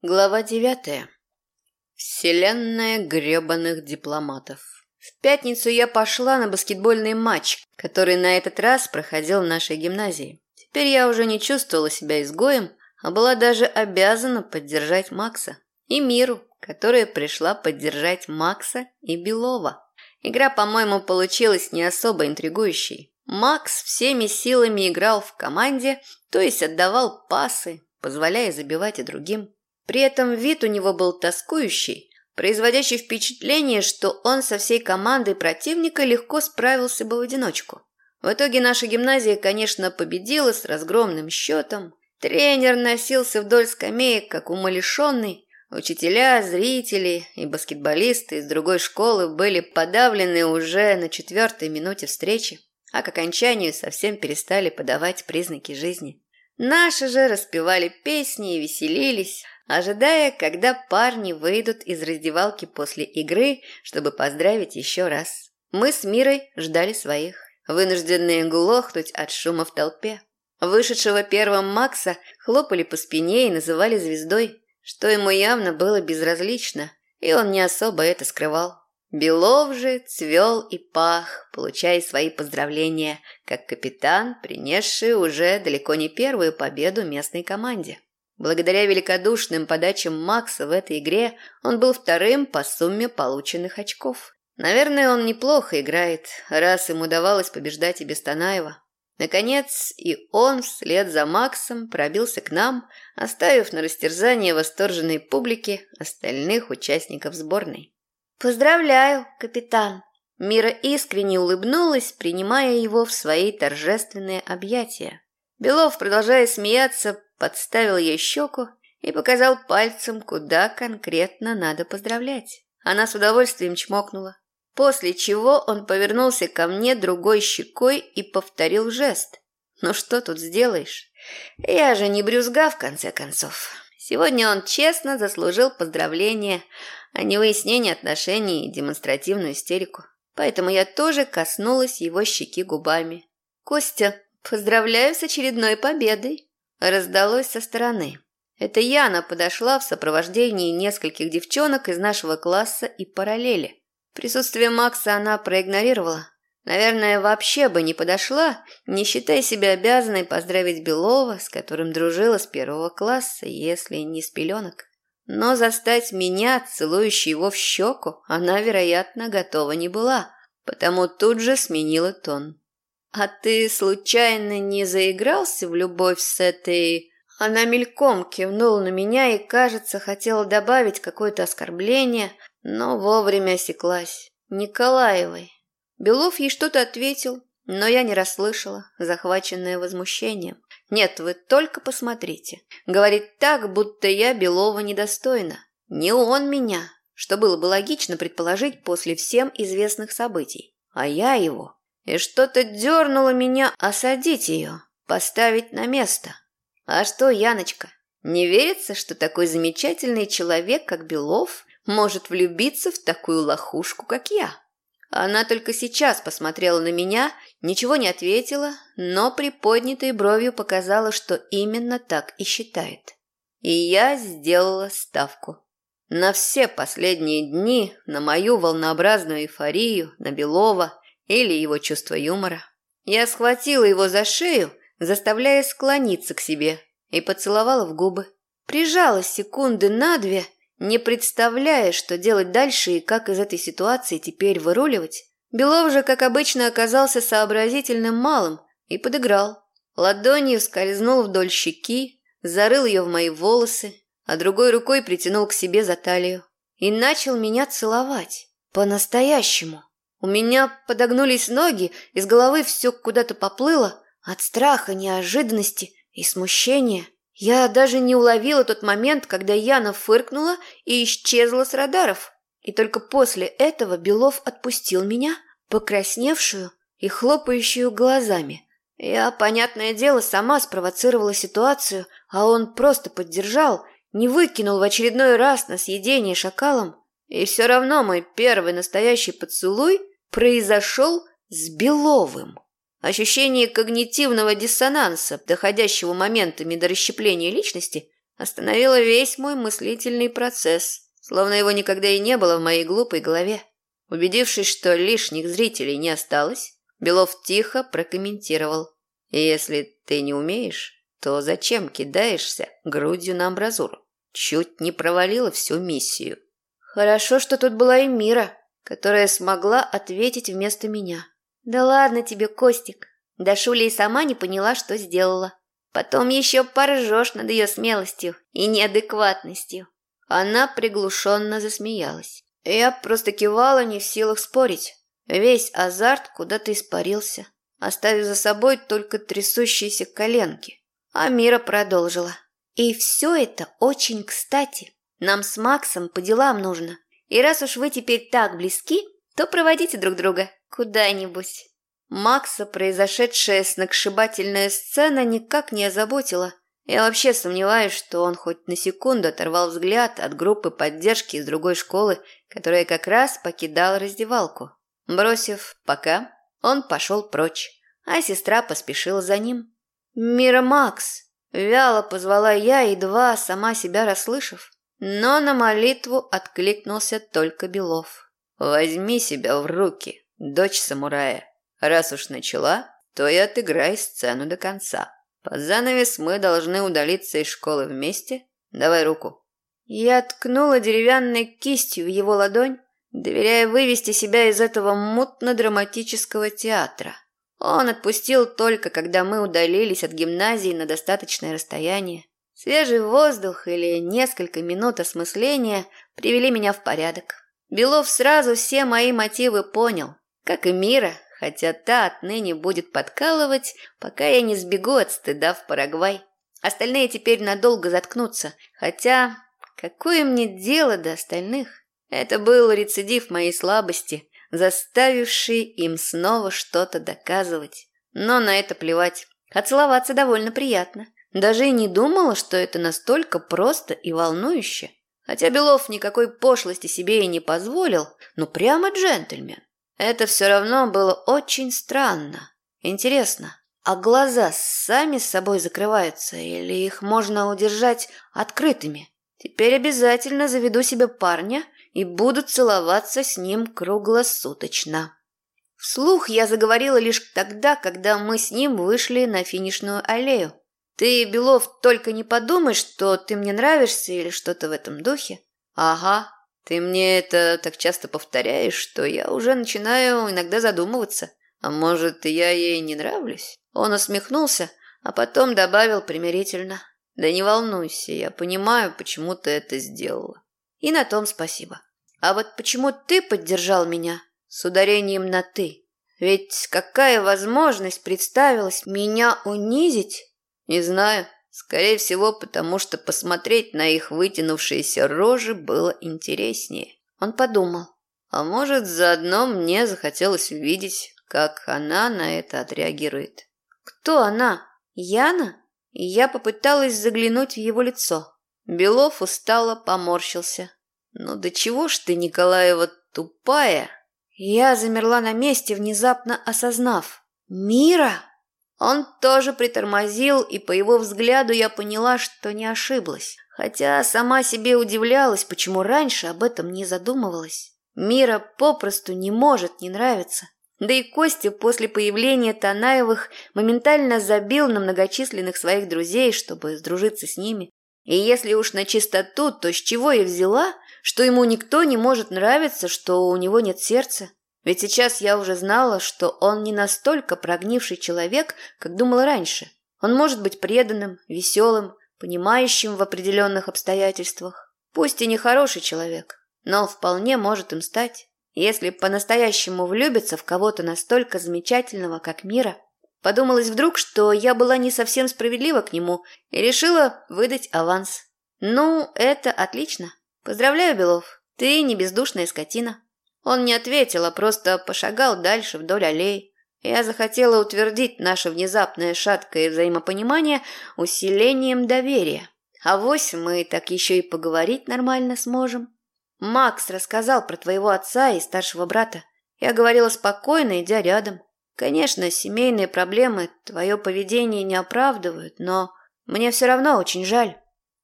Глава девятая. Вселенная гребаных дипломатов. В пятницу я пошла на баскетбольный матч, который на этот раз проходил в нашей гимназии. Теперь я уже не чувствовала себя изгоем, а была даже обязана поддержать Макса и Миру, которая пришла поддержать Макса и Белова. Игра, по-моему, получилась не особо интригующей. Макс всеми силами играл в команде, то есть отдавал пасы, позволяя забивать и другим. При этом вид у него был тоскующий, производящий впечатление, что он со всей командой противника легко справился бы в одиночку. В итоге наша гимназия, конечно, победила с разгромным счетом. Тренер носился вдоль скамеек, как умалишенный. Учителя, зрители и баскетболисты из другой школы были подавлены уже на четвертой минуте встречи, а к окончанию совсем перестали подавать признаки жизни. Наши же распевали песни и веселились, ожидая, когда парни выйдут из раздевалки после игры, чтобы поздравить еще раз. Мы с Мирой ждали своих, вынужденные глохнуть от шума в толпе. Вышедшего первым Макса хлопали по спине и называли звездой, что ему явно было безразлично, и он не особо это скрывал. Белов же цвел и пах, получая свои поздравления, как капитан, принесший уже далеко не первую победу местной команде. Благодаря великодушным подачам Макса в этой игре он был вторым по сумме полученных очков. Наверное, он неплохо играет, раз ему удавалось побеждать и без Танаева. Наконец, и он вслед за Максом пробился к нам, оставив на растерзание восторженной публики остальных участников сборной. «Поздравляю, капитан!» Мира искренне улыбнулась, принимая его в свои торжественные объятия. Белов, продолжая смеяться, подставил ей щеку и показал пальцем, куда конкретно надо поздравлять. Она с удовольствием чмокнула. После чего он повернулся ко мне другой щекой и повторил жест. «Ну что тут сделаешь? Я же не брюзга, в конце концов. Сегодня он честно заслужил поздравление, а не выяснение отношений и демонстративную истерику. Поэтому я тоже коснулась его щеки губами. «Костя, поздравляю с очередной победой!» Раздалось со стороны. Это Яна подошла в сопровождении нескольких девчонок из нашего класса и параллели. Присутствие Макса она проигнорировала. Наверное, вообще бы не подошла, не считая себя обязанной поздравить Белова, с которым дружила с первого класса, если не с пеленок. Но застать меня, целующей его в щеку, она, вероятно, готова не была, потому тут же сменила тон. «А ты случайно не заигрался в любовь с этой...» Она мельком кивнула на меня и, кажется, хотела добавить какое-то оскорбление, но вовремя осеклась. «Николаевой». Белов ей что-то ответил, но я не расслышала, захваченная возмущением. «Нет, вы только посмотрите». Говорит так, будто я Белова недостойна. Не он меня, что было бы логично предположить после всем известных событий, а я его и что-то дернуло меня осадить ее, поставить на место. А что, Яночка, не верится, что такой замечательный человек, как Белов, может влюбиться в такую лохушку, как я? Она только сейчас посмотрела на меня, ничего не ответила, но приподнятой бровью показала, что именно так и считает. И я сделала ставку. На все последние дни, на мою волнообразную эйфорию, на Белова или его чувство юмора. Я схватила его за шею, заставляя склониться к себе, и поцеловала в губы. Прижала секунды на две, не представляя, что делать дальше и как из этой ситуации теперь выруливать. Белов же, как обычно, оказался сообразительным малым и подыграл. Ладонью скользнул вдоль щеки, зарыл ее в мои волосы, а другой рукой притянул к себе за талию и начал меня целовать. По-настоящему. У меня подогнулись ноги, из головы все куда-то поплыло от страха, неожиданности и смущения. Я даже не уловила тот момент, когда Яна фыркнула и исчезла с радаров. И только после этого Белов отпустил меня, покрасневшую и хлопающую глазами. Я, понятное дело, сама спровоцировала ситуацию, а он просто поддержал, не выкинул в очередной раз на съедение шакалом. И все равно мой первый настоящий поцелуй произошел с Беловым. Ощущение когнитивного диссонанса, доходящего моментами до расщепления личности, остановила весь мой мыслительный процесс, словно его никогда и не было в моей глупой голове. Убедившись, что лишних зрителей не осталось, Белов тихо прокомментировал. «Если ты не умеешь, то зачем кидаешься грудью на амбразуру? Чуть не провалила всю миссию». Хорошо, что тут была и Мира, которая смогла ответить вместо меня. «Да ладно тебе, Костик. Да Шуля и сама не поняла, что сделала. Потом еще поржешь над ее смелостью и неадекватностью». Она приглушенно засмеялась. Я просто кивала, не в силах спорить. Весь азарт куда-то испарился, оставив за собой только трясущиеся коленки. А Мира продолжила. «И все это очень кстати. Нам с Максом по делам нужно. И раз уж вы теперь так близки, то проводите друг друга куда-нибудь». Макса произошедшая сногсшибательная сцена никак не озаботила. Я вообще сомневаюсь, что он хоть на секунду оторвал взгляд от группы поддержки из другой школы, которая как раз покидала раздевалку. Бросив «пока», он пошел прочь, а сестра поспешила за ним. «Мира Макс!» – вяло позвала я, едва сама себя расслышав. Но на молитву откликнулся только Белов. «Возьми себя в руки, дочь самурая. Раз уж начала, то и отыграй сцену до конца. Под занавес мы должны удалиться из школы вместе. Давай руку». Я ткнула деревянной кистью в его ладонь, доверяя вывести себя из этого мутно-драматического театра. Он отпустил только, когда мы удалились от гимназии на достаточное расстояние. Свежий воздух или несколько минут осмысления привели меня в порядок. Белов сразу все мои мотивы понял, как и Мира, хотя та отныне будет подкалывать, пока я не сбегу от стыда в Парагвай. Остальные теперь надолго заткнутся, хотя какое мне дело до остальных? Это был рецидив моей слабости, заставивший им снова что-то доказывать. Но на это плевать. Отцеловаться довольно приятно. Даже и не думала, что это настолько просто и волнующе. Хотя Белов никакой пошлости себе и не позволил, но прямо джентльмен. Это все равно было очень странно. Интересно, а глаза сами с собой закрываются или их можно удержать открытыми? Теперь обязательно заведу себе парня и буду целоваться с ним круглосуточно. Вслух я заговорила лишь тогда, когда мы с ним вышли на финишную аллею. Ты, Белов, только не подумай, что ты мне нравишься или что-то в этом духе. Ага, ты мне это так часто повторяешь, что я уже начинаю иногда задумываться. А может, я ей не нравлюсь? Он усмехнулся, а потом добавил примирительно. Да не волнуйся, я понимаю, почему ты это сделала. И на том спасибо. А вот почему ты поддержал меня с ударением на «ты»? Ведь какая возможность представилась меня унизить не знаю. Скорее всего, потому что посмотреть на их вытянувшиеся рожи было интереснее. Он подумал. А может, заодно мне захотелось увидеть, как она на это отреагирует. Кто она? Яна? Я попыталась заглянуть в его лицо. Белов устало поморщился. «Ну до чего ж ты, Николаева, тупая?» Я замерла на месте, внезапно осознав. «Мира!» Он тоже притормозил, и по его взгляду я поняла, что не ошиблась. Хотя сама себе удивлялась, почему раньше об этом не задумывалась. Мира попросту не может не нравиться. Да и Костя после появления Танаевых моментально забил на многочисленных своих друзей, чтобы сдружиться с ними. И если уж на чистоту, то с чего я взяла, что ему никто не может нравиться, что у него нет сердца? Ведь сейчас я уже знала, что он не настолько прогнивший человек, как думала раньше. Он может быть преданным, веселым, понимающим в определенных обстоятельствах. Пусть и не хороший человек, но вполне может им стать, если по-настоящему влюбиться в кого-то настолько замечательного, как Мира. Подумалось вдруг, что я была не совсем справедлива к нему и решила выдать аванс. Ну, это отлично. Поздравляю, Белов, ты не бездушная скотина. Он не ответил, а просто пошагал дальше вдоль аллей. Я захотела утвердить наше внезапное шаткое взаимопонимание усилением доверия. А вось мы так еще и поговорить нормально сможем. Макс рассказал про твоего отца и старшего брата. Я говорила спокойно, идя рядом. Конечно, семейные проблемы твое поведение не оправдывают, но мне все равно очень жаль.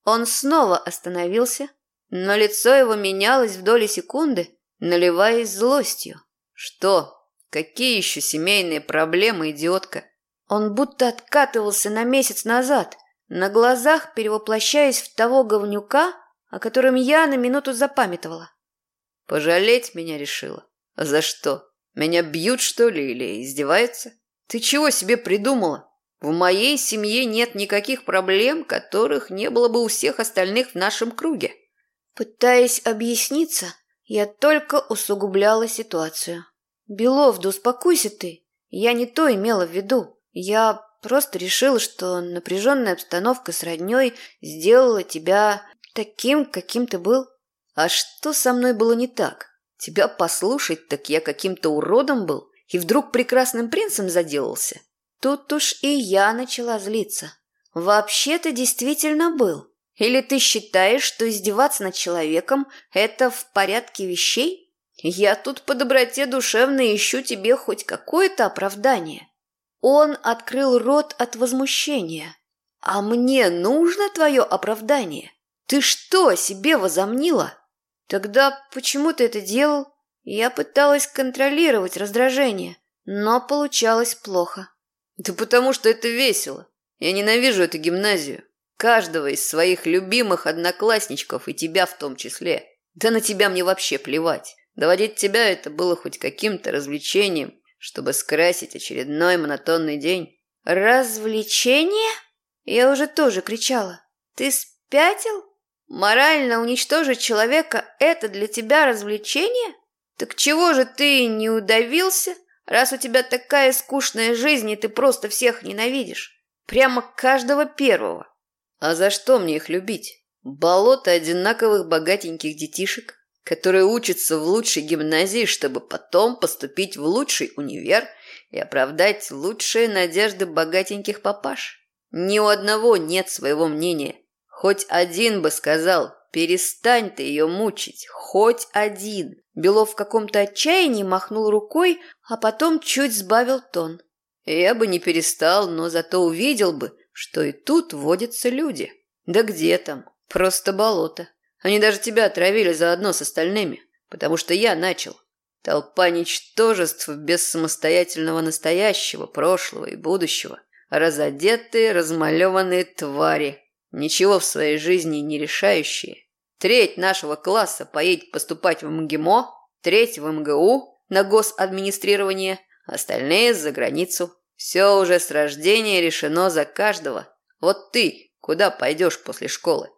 Он снова остановился, но лицо его менялось в доли секунды, наливаясь злостью. «Что? Какие еще семейные проблемы, идиотка?» Он будто откатывался на месяц назад, на глазах перевоплощаясь в того говнюка, о котором я на минуту запамятовала. «Пожалеть меня решила? За что? Меня бьют, что ли, или издеваются? Ты чего себе придумала? В моей семье нет никаких проблем, которых не было бы у всех остальных в нашем круге». Пытаясь объясниться, я только усугубляла ситуацию. «Белов, да успокойся ты. Я не то имела в виду. Я просто решила, что напряженная обстановка с родней сделала тебя таким, каким ты был». «А что со мной было не так? Тебя послушать, так я каким-то уродом был и вдруг прекрасным принцем заделался». Тут уж и я начала злиться. «Вообще-то действительно был». Или ты считаешь, что издеваться над человеком – это в порядке вещей? Я тут по доброте душевной ищу тебе хоть какое-то оправдание. Он открыл рот от возмущения. А мне нужно твое оправдание? Ты что, себе возомнила? Тогда почему ты это делал? Я пыталась контролировать раздражение, но получалось плохо. Да потому что это весело. Я ненавижу эту гимназию. Каждого из своих любимых одноклассничков и тебя в том числе. Да на тебя мне вообще плевать. Доводить тебя это было хоть каким-то развлечением, чтобы скрасить очередной монотонный день. Развлечение? Я уже тоже кричала. Ты спятил? Морально уничтожить человека – это для тебя развлечение? Так чего же ты не удавился, раз у тебя такая скучная жизнь, и ты просто всех ненавидишь? Прямо каждого первого. А за что мне их любить? Болото одинаковых богатеньких детишек, которые учатся в лучшей гимназии, чтобы потом поступить в лучший универ и оправдать лучшие надежды богатеньких папаш. Ни у одного нет своего мнения. Хоть один бы сказал, перестань ты ее мучить, хоть один. Белов в каком-то отчаянии махнул рукой, а потом чуть сбавил тон. Я бы не перестал, но зато увидел бы, что и тут водятся люди. Да где там? Просто болото. Они даже тебя отравили заодно с остальными, потому что я начал. Толпа ничтожеств без самостоятельного настоящего, прошлого и будущего. Разодетые, размалеванные твари, ничего в своей жизни не решающие. Треть нашего класса поедет поступать в МГИМО, треть в МГУ на госадминистрирование, остальные за границу. Все уже с рождения решено за каждого. Вот ты куда пойдешь после школы?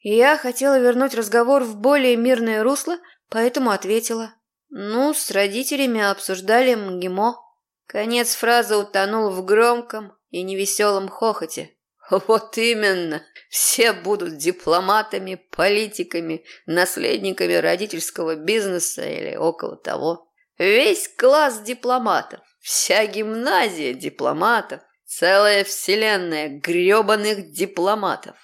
Я хотела вернуть разговор в более мирное русло, поэтому ответила. Ну, с родителями обсуждали МГИМО. Конец фразы утонул в громком и невеселом хохоте. Вот именно. Все будут дипломатами, политиками, наследниками родительского бизнеса или около того. Весь класс дипломатов. Вся гимназия дипломатов, целая вселенная грёбаных дипломатов.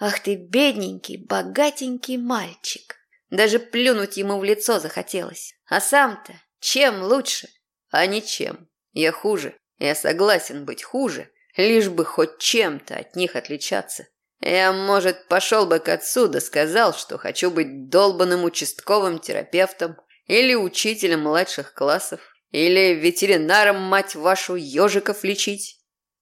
Ах ты, бедненький, богатенький мальчик. Даже плюнуть ему в лицо захотелось. А сам-то чем лучше? А ничем. Я хуже. Я согласен быть хуже, лишь бы хоть чем-то от них отличаться. Я, может, пошел бы к отцу да сказал, что хочу быть долбанным участковым терапевтом или учителем младших классов. Или ветеринаром, мать вашу, ежиков лечить?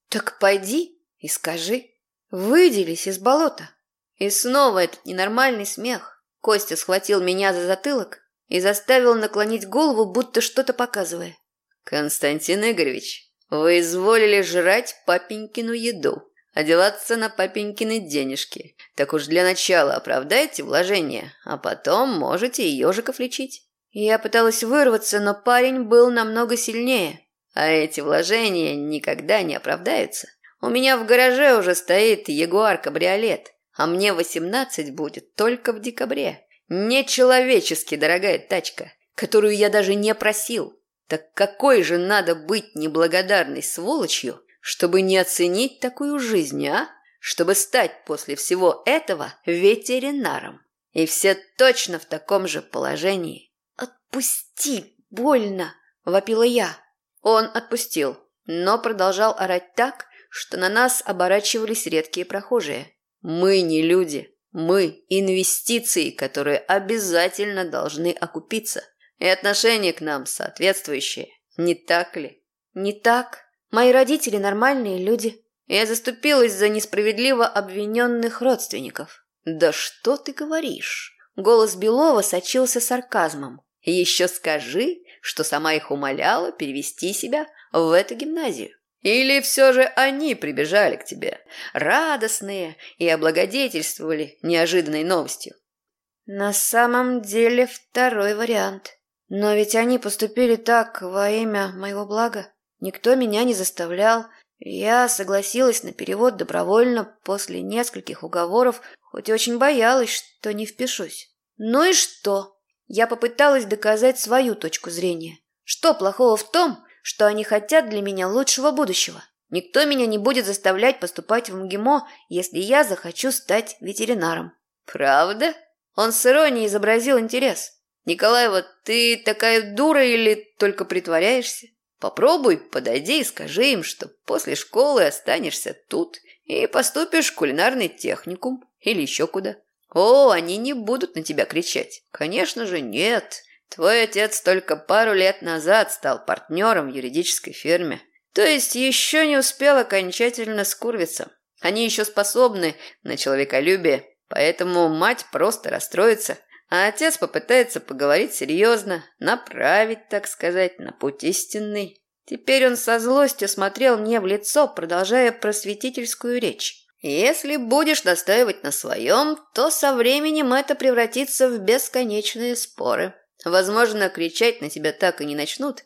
Так пойди и скажи. Выделись из болота. И снова этот ненормальный смех. Костя схватил меня за затылок и заставил наклонить голову, будто что-то показывая. Константин Игоревич, вы изволили жрать папенькину еду, одеваться на папенькины денежки. Так уж для начала оправдайте вложения, а потом можете и ежиков лечить. Я пыталась вырваться, но парень был намного сильнее. А эти вложения никогда не оправдаются. У меня в гараже уже стоит Ягуар-кабриолет, а мне восемнадцать будет только в декабре. Нечеловечески дорогая тачка, которую я даже не просил. Так какой же надо быть неблагодарной сволочью, чтобы не оценить такую жизнь, а? Чтобы стать после всего этого ветеринаром. И все точно в таком же положении. «Отпусти! Больно!» – вопила я. Он отпустил, но продолжал орать так, что на нас оборачивались редкие прохожие. «Мы не люди. Мы – инвестиции, которые обязательно должны окупиться. И отношение к нам соответствующее. Не так ли? Не так. Мои родители нормальные люди. Я заступилась за несправедливо обвиненных родственников. Да что ты говоришь? Голос Белова сочился сарказмом. Еще скажи, что сама их умоляла перевести себя в эту гимназию. Или все же они прибежали к тебе, радостные, и облагодетельствовали неожиданной новостью? На самом деле второй вариант. Но ведь они поступили так во имя моего блага. Никто меня не заставлял. Я согласилась на перевод добровольно после нескольких уговоров, хоть и очень боялась, что не впишусь. Ну и что? Я попыталась доказать свою точку зрения. Что плохого в том, что они хотят для меня лучшего будущего. Никто меня не будет заставлять поступать в МГИМО, если я захочу стать ветеринаром. Правда? Он с иронией изобразил интерес. Николаева, ты такая дура или только притворяешься? Попробуй, подойди и скажи им, что после школы останешься тут и поступишь в кулинарный техникум или еще куда. О, они не будут на тебя кричать. Конечно же, нет. Твой отец только пару лет назад стал партнером в юридической фирме. То есть еще не успел окончательно скурвиться. Они еще способны на человеколюбие, поэтому мать просто расстроится, а отец попытается поговорить серьезно, направить, так сказать, на путь истинный. Теперь он со злостью смотрел мне в лицо, продолжая просветительскую речь. Если будешь настаивать на своем, то со временем это превратится в бесконечные споры. Возможно, кричать на тебя так и не начнут,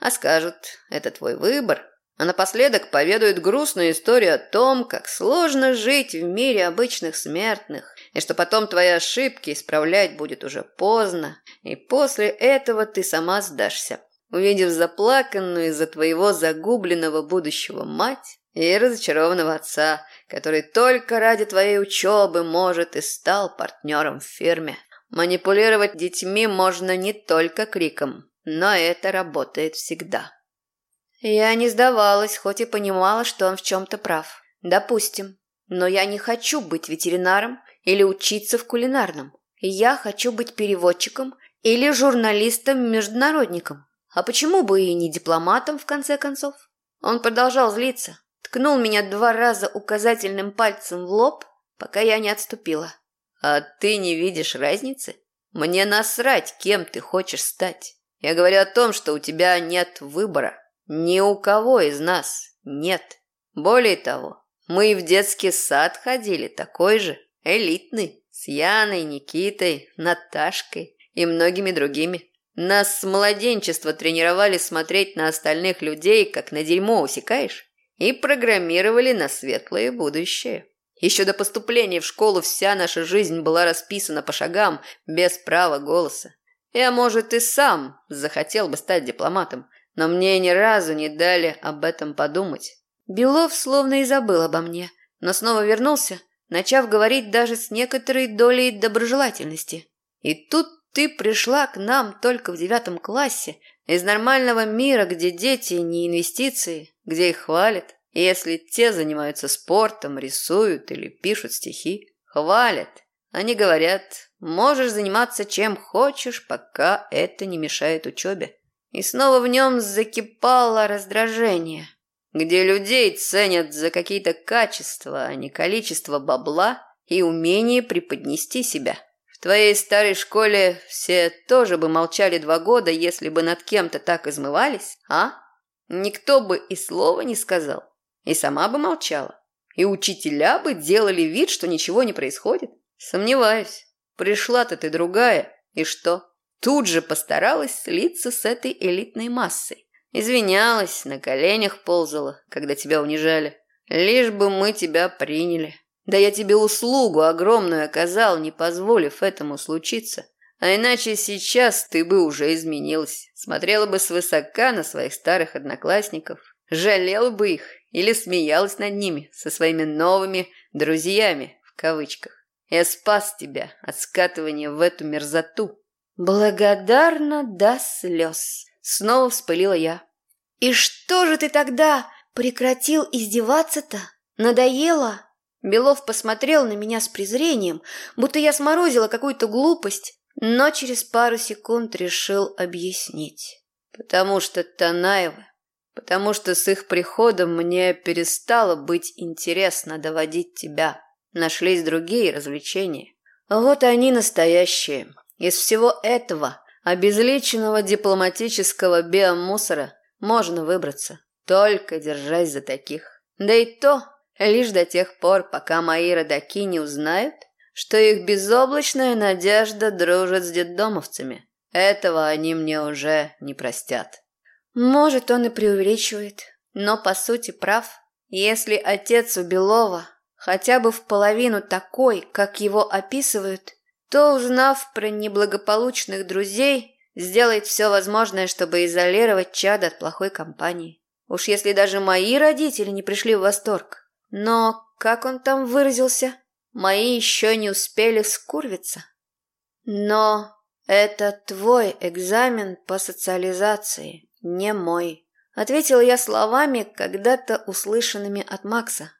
а скажут «это твой выбор». А напоследок поведают грустную историю о том, как сложно жить в мире обычных смертных, и что потом твои ошибки исправлять будет уже поздно, и после этого ты сама сдашься, увидев заплаканную из-за твоего загубленного будущего мать и разочарованного отца, который только ради твоей учебы, может, и стал партнером в фирме. Манипулировать детьми можно не только криком, но это работает всегда. Я не сдавалась, хоть и понимала, что он в чем-то прав. Допустим. Но я не хочу быть ветеринаром или учиться в кулинарном. Я хочу быть переводчиком или журналистом-международником. А почему бы и не дипломатом, в конце концов? Он продолжал злиться, ткнул меня два раза указательным пальцем в лоб, пока я не отступила. А ты не видишь разницы? Мне насрать, кем ты хочешь стать. Я говорю о том, что у тебя нет выбора. Ни у кого из нас нет. Более того, мы и в детский сад ходили такой же, элитный, с Яной, Никитой, Наташкой и многими другими. Нас с младенчества тренировали смотреть на остальных людей, как на дерьмо, усекаешь? И программировали на светлое будущее. Еще до поступления в школу вся наша жизнь была расписана по шагам, без права голоса. Я, может, и сам захотел бы стать дипломатом, но мне ни разу не дали об этом подумать. Белов словно и забыл обо мне, но снова вернулся, начав говорить даже с некоторой долей доброжелательности. И тут ты пришла к нам только в девятом классе, из нормального мира, где дети не инвестиции, где их хвалят, если те занимаются спортом, рисуют или пишут стихи, хвалят. Они говорят, можешь заниматься чем хочешь, пока это не мешает учебе. И снова в нем закипало раздражение, где людей ценят за какие-то качества, а не количество бабла и умение преподнести себя. В твоей старой школе все тоже бы молчали два года, если бы над кем-то так измывались, а? Никто бы и слова не сказал. И сама бы молчала. И учителя бы делали вид, что ничего не происходит. Сомневаюсь. Пришла-то ты другая. И что? Тут же постаралась слиться с этой элитной массой. Извинялась, на коленях ползала, когда тебя унижали. Лишь бы мы тебя приняли. Да я тебе услугу огромную оказал, не позволив этому случиться. А иначе сейчас ты бы уже изменилась. Смотрела бы свысока на своих старых одноклассников. Жалела бы их или смеялась над ними со своими новыми «друзьями» в кавычках. Я спас тебя от скатывания в эту мерзоту. Благодарна до слез. Снова вспылила я. И что же ты тогда прекратил издеваться-то? Надоело? Белов посмотрел на меня с презрением, будто я сморозила какую-то глупость, но через пару секунд решил объяснить. Потому что Танаевы, потому что с их приходом мне перестало быть интересно доводить тебя. Нашлись другие развлечения. Вот они настоящие. Из всего этого обезличенного дипломатического биомусора можно выбраться, только держась за таких. Да и то лишь до тех пор, пока мои родаки не узнают, что их безоблачная надежда дружит с детдомовцами. Этого они мне уже не простят. Может, он и преувеличивает, но по сути прав. Если отец у Белова хотя бы в половину такой, как его описывают, то, узнав про неблагополучных друзей, сделает все возможное, чтобы изолировать чада от плохой компании. Уж если даже мои родители не пришли в восторг. Но, как он там выразился, мои еще не успели скурвиться. Но это твой экзамен по социализации, не мой. Ответил я словами, когда-то услышанными от Макса.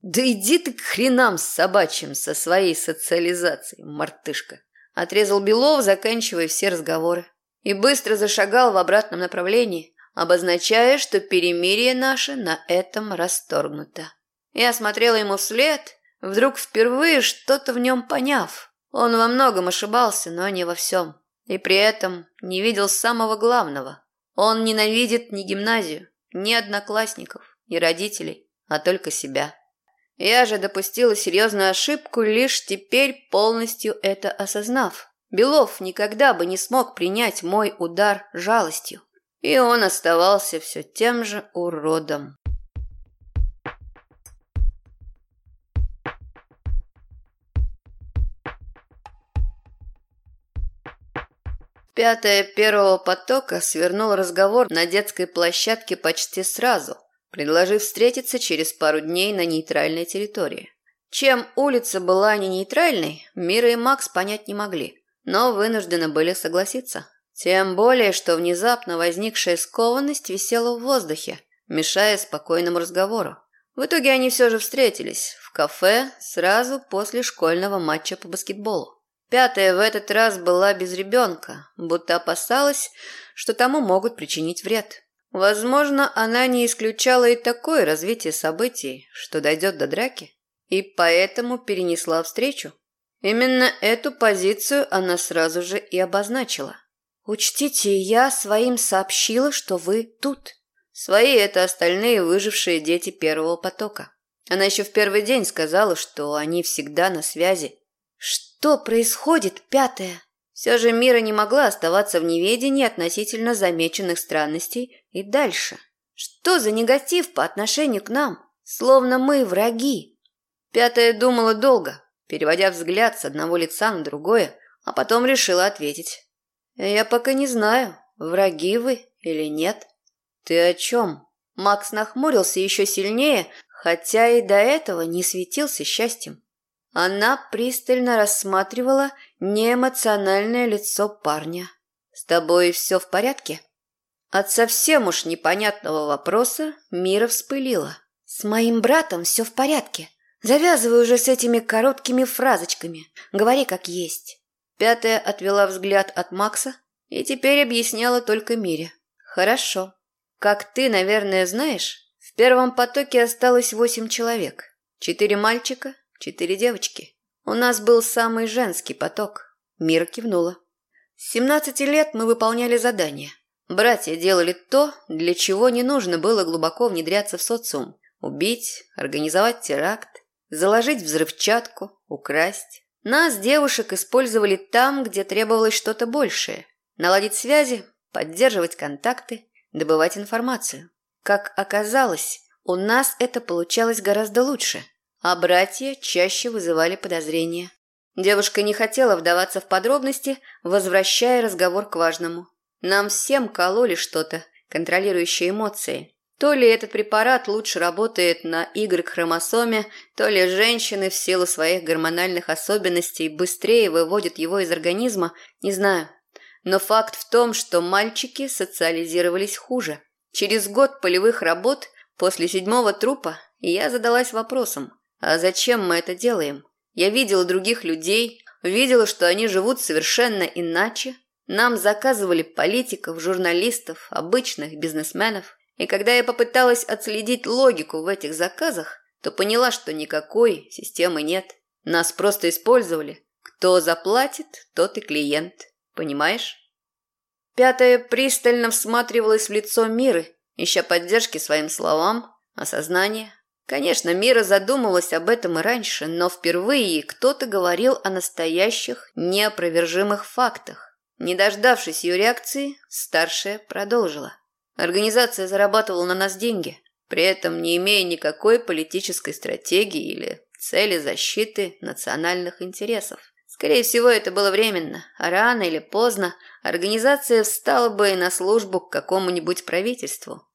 «Да иди ты к хренам с собачьим со своей социализацией, мартышка!» Отрезал Белов, заканчивая все разговоры. И быстро зашагал в обратном направлении, обозначая, что перемирие наше на этом расторгнуто. Я смотрела ему вслед, вдруг впервые что-то в нем поняв. Он во многом ошибался, но не во всем. И при этом не видел самого главного. Он ненавидит не гимназию, не одноклассников, не родителей, а только себя. Я же допустила серьезную ошибку, лишь теперь полностью это осознав. Белов никогда бы не смог принять мой удар жалостью. И он оставался все тем же уродом. Пятая первого потока свернул разговор на детской площадке почти сразу – предложив встретиться через пару дней на нейтральной территории. Чем улица была не нейтральной, Мира и Макс понять не могли, но вынуждены были согласиться. Тем более, что внезапно возникшая скованность висела в воздухе, мешая спокойному разговору. В итоге они все же встретились в кафе сразу после школьного матча по баскетболу. Пятая в этот раз была без ребенка, будто опасалась, что тому могут причинить вред. Возможно, она не исключала и такое развитие событий, что дойдет до драки, и поэтому перенесла встречу. Именно эту позицию она сразу же и обозначила. «Учтите, я своим сообщила, что вы тут». Свои – это остальные выжившие дети первого потока. Она еще в первый день сказала, что они всегда на связи. «Что происходит, пятое?» Все же Мира не могла оставаться в неведении относительно замеченных странностей и дальше. Что за негатив по отношению к нам? Словно мы враги. Пятая думала долго, переводя взгляд с одного лица на другое, а потом решила ответить. «Я пока не знаю, враги вы или нет». «Ты о чем?» Макс нахмурился еще сильнее, хотя и до этого не светился счастьем. Она пристально рассматривала неэмоциональное лицо парня. «С тобой все в порядке?» От совсем уж непонятного вопроса Мира вспылила. «С моим братом все в порядке. Завязывай уже с этими короткими фразочками. Говори как есть». Пятая отвела взгляд от Макса и теперь объясняла только Мире. «Хорошо. Как ты, наверное, знаешь, в первом потоке осталось восемь человек. Четыре мальчика Четыре девочки. У нас был самый женский поток. Мира кивнула. С 17 лет мы выполняли задания. Братья делали то, для чего не нужно было глубоко внедряться в социум. Убить, организовать теракт, заложить взрывчатку, украсть. Нас, девушек, использовали там, где требовалось что-то большее. Наладить связи, поддерживать контакты, добывать информацию. Как оказалось, у нас это получалось гораздо лучше а братья чаще вызывали подозрения. Девушка не хотела вдаваться в подробности, возвращая разговор к важному. Нам всем кололи что-то, контролирующее эмоции. То ли этот препарат лучше работает на Y-хромосоме, то ли женщины в силу своих гормональных особенностей быстрее выводят его из организма, не знаю. Но факт в том, что мальчики социализировались хуже. Через год полевых работ, после седьмого трупа, я задалась вопросом, А зачем мы это делаем? Я видела других людей, видела, что они живут совершенно иначе. Нам заказывали политиков, журналистов, обычных бизнесменов. И когда я попыталась отследить логику в этих заказах, то поняла, что никакой системы нет. Нас просто использовали. Кто заплатит, тот и клиент. Понимаешь? Пятая пристально всматривалась в лицо Миры, ища поддержки своим словам, осознания. Конечно, Мира задумывалась об этом и раньше, но впервые кто-то говорил о настоящих, неопровержимых фактах. Не дождавшись ее реакции, старшая продолжила. Организация зарабатывала на нас деньги, при этом не имея никакой политической стратегии или цели защиты национальных интересов. Скорее всего, это было временно, а рано или поздно организация встала бы и на службу к какому-нибудь правительству.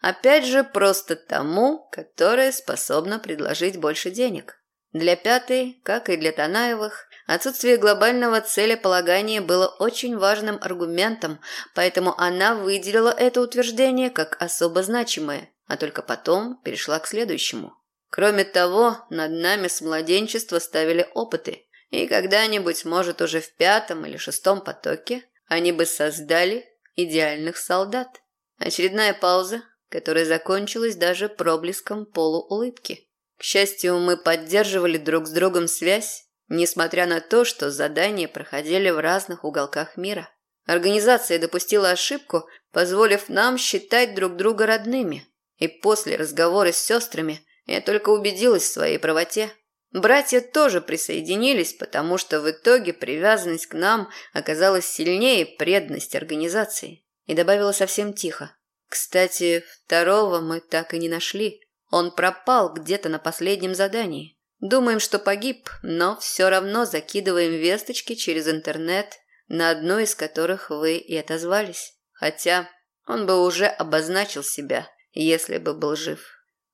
Опять же, просто тому, которое способно предложить больше денег. Для пятой, как и для Танаевых, отсутствие глобального целеполагания было очень важным аргументом, поэтому она выделила это утверждение как особо значимое, а только потом перешла к следующему. Кроме того, над нами с младенчества ставили опыты, и когда-нибудь, может, уже в пятом или шестом потоке, они бы создали идеальных солдат. Очередная пауза, которая закончилась даже проблеском полуулыбки. К счастью, мы поддерживали друг с другом связь, несмотря на то, что задания проходили в разных уголках мира. Организация допустила ошибку, позволив нам считать друг друга родными. И после разговора с сестрами я только убедилась в своей правоте. Братья тоже присоединились, потому что в итоге привязанность к нам оказалась сильнее преданности организации. И добавила совсем тихо. Кстати, второго мы так и не нашли. Он пропал где-то на последнем задании. Думаем, что погиб, но все равно закидываем весточки через интернет, на одну из которых вы и отозвались. Хотя он бы уже обозначил себя, если бы был жив.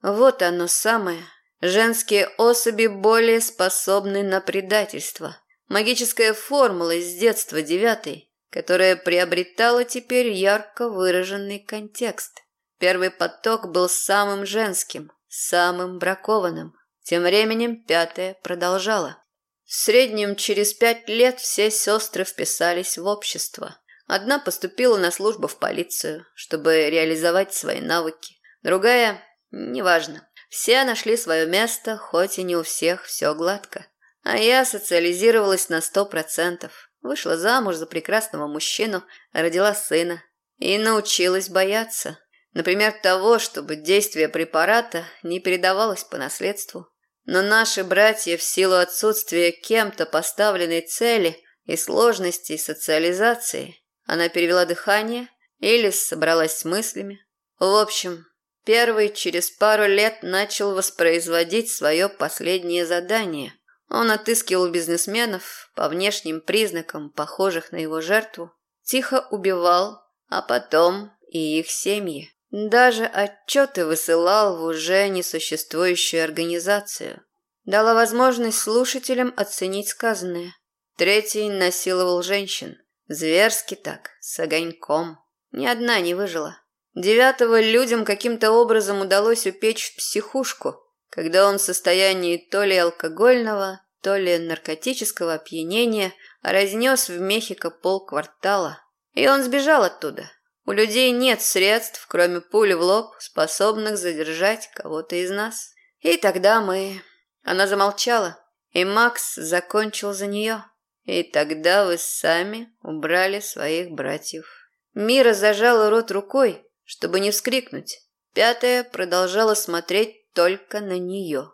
Вот оно самое. Женские особи более способны на предательство. Магическая формула из детства девятой, которая приобретала теперь ярко выраженный контекст. Первый поток был самым женским, самым бракованным. Тем временем пятая продолжала. В среднем через пять лет все сестры вписались в общество. Одна поступила на службу в полицию, чтобы реализовать свои навыки. Другая – неважно. Все нашли свое место, хоть и не у всех все гладко. А я социализировалась на сто процентов. Вышла замуж за прекрасного мужчину, родила сына. И научилась бояться. Например, того, чтобы действие препарата не передавалось по наследству. Но наши братья в силу отсутствия кем-то поставленной цели и сложностей социализации, она перевела дыхание или собралась с мыслями. В общем, первый через пару лет начал воспроизводить свое последнее задание. Он отыскивал бизнесменов по внешним признакам, похожих на его жертву, тихо убивал, а потом и их семьи. Даже отчеты высылал в уже несуществующую организацию. Дала возможность слушателям оценить сказанное. Третий насиловал женщин. Зверски так, с огоньком. Ни одна не выжила. Девятого людям каким-то образом удалось упечь в психушку, когда он в состоянии то ли алкогольного, то ли наркотического опьянения разнес в Мехико полквартала. И он сбежал оттуда, у людей нет средств, кроме пули в лоб, способных задержать кого-то из нас. И тогда мы... Она замолчала, и Макс закончил за нее. И тогда вы сами убрали своих братьев. Мира зажала рот рукой, чтобы не вскрикнуть. Пятая продолжала смотреть только на нее.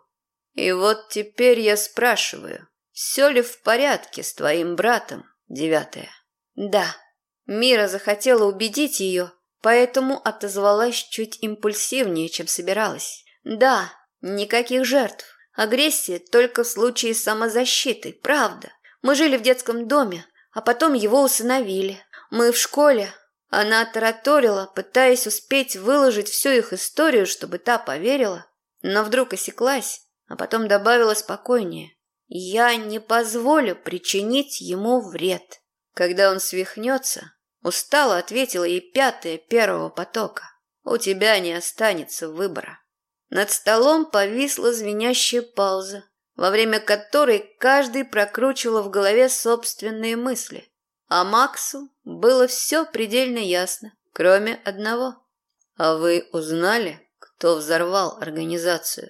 И вот теперь я спрашиваю, все ли в порядке с твоим братом, девятая? Да. Мира захотела убедить ее, поэтому отозвалась чуть импульсивнее, чем собиралась. Да, никаких жертв. Агрессия только в случае самозащиты, правда. Мы жили в детском доме, а потом его усыновили. Мы в школе. Она тараторила, пытаясь успеть выложить всю их историю, чтобы та поверила, но вдруг осеклась, а потом добавила спокойнее. «Я не позволю причинить ему вред». Когда он свихнется, устало ответила ей пятая первого потока. У тебя не останется выбора. Над столом повисла звенящая пауза, во время которой каждый прокручивал в голове собственные мысли. А Максу было все предельно ясно, кроме одного. А вы узнали, кто взорвал организацию?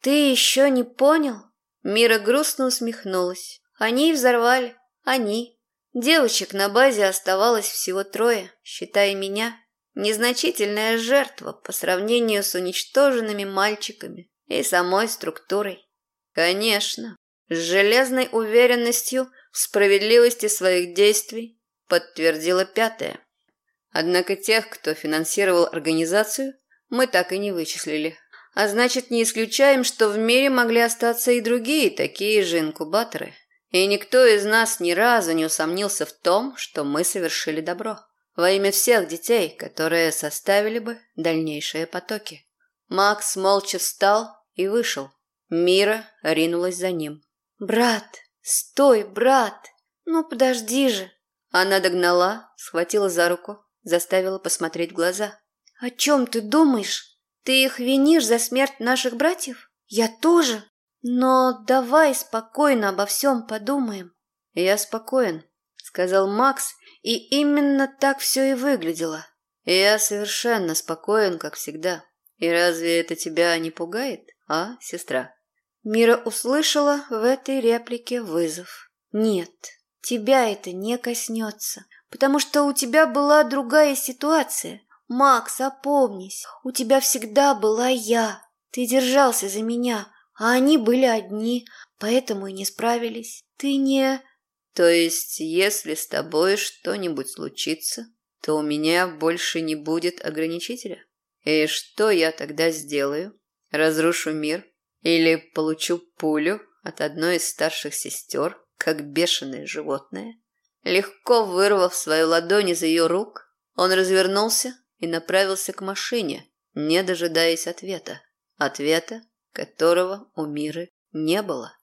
Ты еще не понял? Мира грустно усмехнулась. Они взорвали. Они. Девочек на базе оставалось всего трое, считая меня. Незначительная жертва по сравнению с уничтоженными мальчиками и самой структурой. Конечно, с железной уверенностью в справедливости своих действий подтвердила пятая. Однако тех, кто финансировал организацию, мы так и не вычислили. А значит, не исключаем, что в мире могли остаться и другие такие же инкубаторы. И никто из нас ни разу не усомнился в том, что мы совершили добро во имя всех детей, которые составили бы дальнейшие потоки. Макс молча встал и вышел. Мира ринулась за ним. «Брат, стой, брат! Ну, подожди же!» Она догнала, схватила за руку, заставила посмотреть в глаза. «О чем ты думаешь? Ты их винишь за смерть наших братьев? Я тоже. Но давай спокойно обо всем подумаем». «Я спокоен», — сказал Макс и именно так все и выглядело. Я совершенно спокоен, как всегда. И разве это тебя не пугает, а, сестра? Мира услышала в этой реплике вызов. Нет, тебя это не коснется, потому что у тебя была другая ситуация. Макс, опомнись, у тебя всегда была я. Ты держался за меня, а они были одни, поэтому и не справились. Ты не... То есть, если с тобой что-нибудь случится, то у меня больше не будет ограничителя? И что я тогда сделаю? Разрушу мир? Или получу пулю от одной из старших сестер, как бешеное животное? Легко вырвав свою ладонь из ее рук, он развернулся и направился к машине, не дожидаясь ответа. Ответа, которого у Миры не было.